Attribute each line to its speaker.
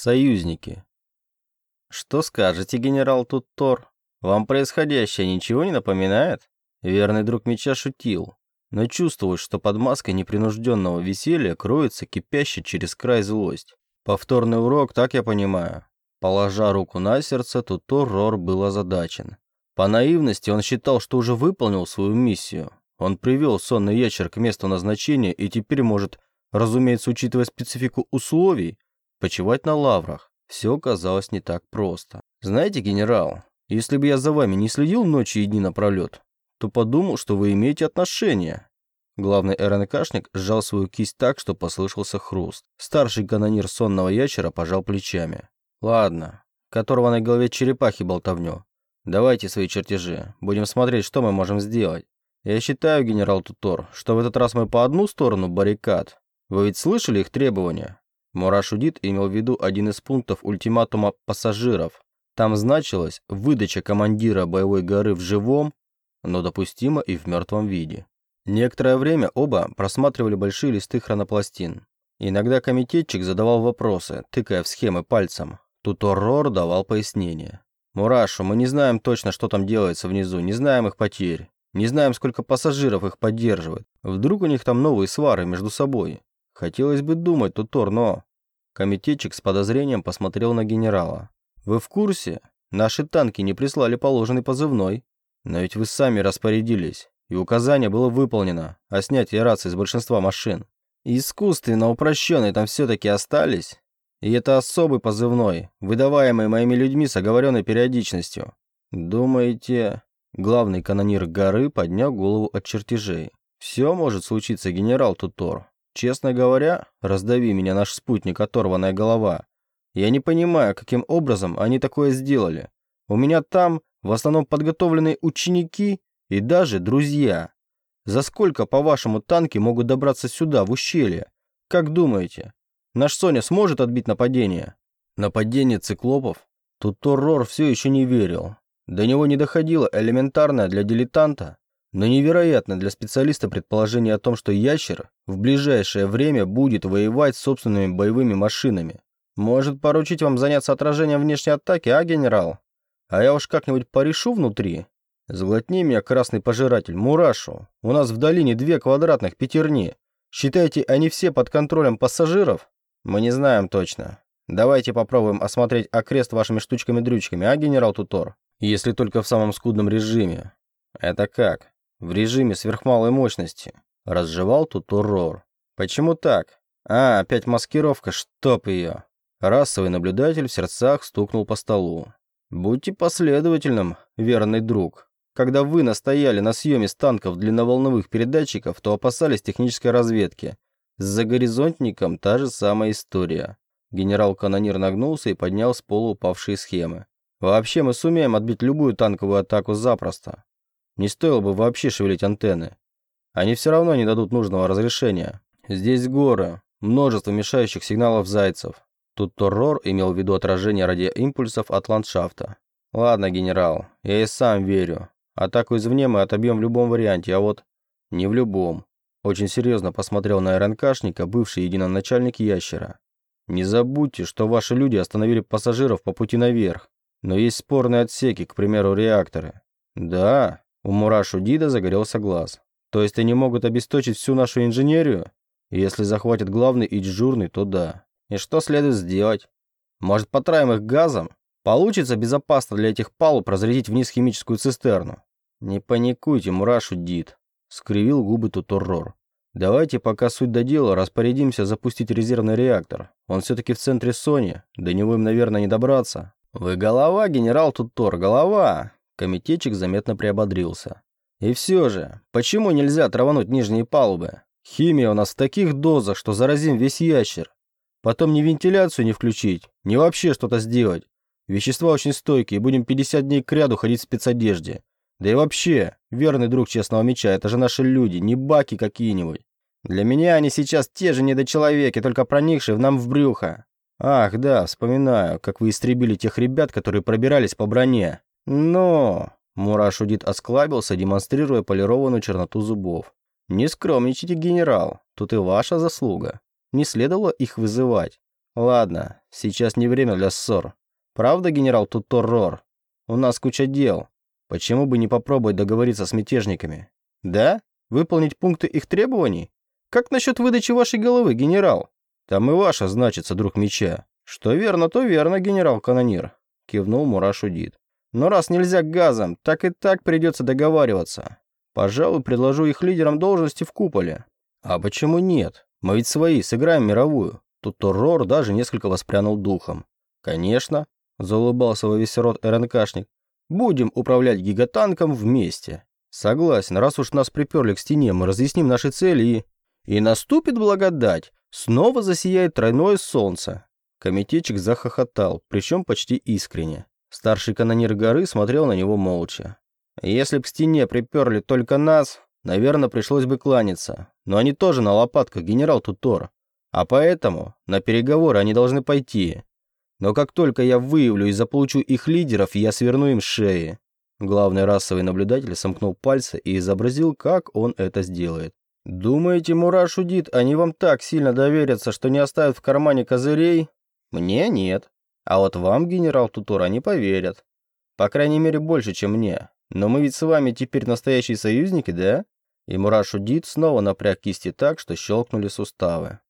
Speaker 1: Союзники. Что скажете, генерал Туттор? Вам происходящее ничего не напоминает? Верный друг меча шутил, но чувствовалось, что под маской непринужденного веселья кроется кипящая через край злость. Повторный урок, так я понимаю. Положа руку на сердце, Тутор Рор был озадачен. По наивности он считал, что уже выполнил свою миссию. Он привел сонный ящер к месту назначения и теперь может, разумеется, учитывая специфику условий, почивать на лаврах. Все казалось не так просто. Знаете, генерал, если бы я за вами не следил ночи и дни напролет, то подумал, что вы имеете отношение. Главный РНКшник сжал свою кисть так, что послышался хруст. Старший канонир сонного ящера пожал плечами. «Ладно, которого на голове черепахи болтовню. Давайте свои чертежи. Будем смотреть, что мы можем сделать. Я считаю, генерал Тутор, что в этот раз мы по одну сторону баррикад. Вы ведь слышали их требования? Мурашудит имел в виду один из пунктов ультиматума пассажиров. Там значилось выдача командира боевой горы в живом, но допустимо и в мертвом виде. Некоторое время оба просматривали большие листы хронопластин. Иногда комитетчик задавал вопросы, тыкая в схемы пальцем. Тут Оррор давал пояснение. «Мурашу, мы не знаем точно, что там делается внизу, не знаем их потерь. Не знаем, сколько пассажиров их поддерживает. Вдруг у них там новые свары между собой. Хотелось бы думать, Тутор, но... Комитетчик с подозрением посмотрел на генерала. Вы в курсе? Наши танки не прислали положенный позывной. Но ведь вы сами распорядились, и указание было выполнено о снятии рации с большинства машин. Искусственно упрощенные там все-таки остались. И это особый позывной, выдаваемый моими людьми с оговоренной периодичностью. Думаете... Главный канонир горы поднял голову от чертежей. «Все может случиться, генерал Тутор. Честно говоря, раздави меня наш спутник, оторванная голова. Я не понимаю, каким образом они такое сделали. У меня там в основном подготовленные ученики и даже друзья. За сколько, по-вашему, танки могут добраться сюда, в ущелье? Как думаете, наш Соня сможет отбить нападение? Нападение циклопов? Тут Торрор все еще не верил. До него не доходило элементарное для дилетанта но невероятно для специалиста предположение о том, что ящер в ближайшее время будет воевать с собственными боевыми машинами. Может поручить вам заняться отражением внешней атаки, а, генерал? А я уж как-нибудь порешу внутри. Заглотни меня, красный пожиратель, мурашу. У нас в долине две квадратных пятерни. Считаете, они все под контролем пассажиров? Мы не знаем точно. Давайте попробуем осмотреть окрест вашими штучками-дрючками, а, генерал Тутор? Если только в самом скудном режиме. Это как? В режиме сверхмалой мощности. Разжевал тут урор. Почему так? А, опять маскировка, чтоб ее. Расовый наблюдатель в сердцах стукнул по столу. Будьте последовательным, верный друг. Когда вы настояли на съеме танков длинноволновых передатчиков, то опасались технической разведки. С загоризонтником та же самая история. Генерал-канонир нагнулся и поднял с пола упавшие схемы. Вообще мы сумеем отбить любую танковую атаку запросто. Не стоило бы вообще шевелить антенны. Они все равно не дадут нужного разрешения. Здесь горы, множество мешающих сигналов зайцев. Тут Торрор имел в виду отражение радиоимпульсов от ландшафта. Ладно, генерал, я и сам верю. Атаку извне мы отобьем в любом варианте, а вот не в любом. Очень серьезно посмотрел на РНКшника бывший единоначальник ящера. Не забудьте, что ваши люди остановили пассажиров по пути наверх. Но есть спорные отсеки, к примеру, реакторы. Да, у Мурашу Дида загорелся глаз. То есть они могут обесточить всю нашу инженерию? Если захватят главный и дежурный, то да. И что следует сделать? Может, потраим их газом? Получится безопасно для этих палуб разрядить вниз химическую цистерну? Не паникуйте, Мурашу Дид, скривил губы Тутуррор. Давайте, пока суть до дела, распорядимся запустить резервный реактор. Он все-таки в центре Сони, до него им, наверное, не добраться. Вы голова, генерал Тутор, голова. Комитетчик заметно приободрился. И все же, почему нельзя травануть нижние палубы? Химия у нас в таких дозах, что заразим весь ящер. Потом ни вентиляцию не включить, ни вообще что-то сделать. Вещества очень стойкие, будем 50 дней к ряду ходить в спецодежде. Да и вообще, верный друг честного меча, это же наши люди, не баки какие-нибудь. Для меня они сейчас те же недочеловеки, только проникшие в нам в брюхо. Ах, да, вспоминаю, как вы истребили тех ребят, которые пробирались по броне. «Но...» – Мурашудит осклабился, демонстрируя полированную черноту зубов. «Не скромничайте, генерал, тут и ваша заслуга. Не следовало их вызывать. Ладно, сейчас не время для ссор. Правда, генерал Туторрор? У нас куча дел. Почему бы не попробовать договориться с мятежниками? Да? Выполнить пункты их требований? Как насчет выдачи вашей головы, генерал? Там и ваша значится, друг меча. Что верно, то верно, генерал-канонир. Кивнул Мурашудит. Но раз нельзя газом, так и так придется договариваться. Пожалуй, предложу их лидерам должности в куполе. А почему нет? Мы ведь свои, сыграем мировую. Тут Торрор даже несколько воспрянул духом. Конечно, заулыбался во весь рот РНКшник. Будем управлять гигатанком вместе. Согласен, раз уж нас приперли к стене, мы разъясним наши цели и... И наступит благодать. Снова засияет тройное солнце. Комитетчик захохотал, причем почти искренне. Старший канонир горы смотрел на него молча. Если б к стене приперли только нас, наверное, пришлось бы кланяться. Но они тоже на лопатках, генерал Тутор. А поэтому на переговоры они должны пойти. Но как только я выявлю и заполучу их лидеров, я сверну им шеи. Главный расовый наблюдатель сомкнул пальцы и изобразил, как он это сделает. «Думаете, Мураш Удит, они вам так сильно доверятся, что не оставят в кармане козырей?» «Мне нет. А вот вам, генерал Тутор, они поверят. По крайней мере, больше, чем мне. Но мы ведь с вами теперь настоящие союзники, да?» И Мураш Удит снова напряг кисти так, что щелкнули суставы.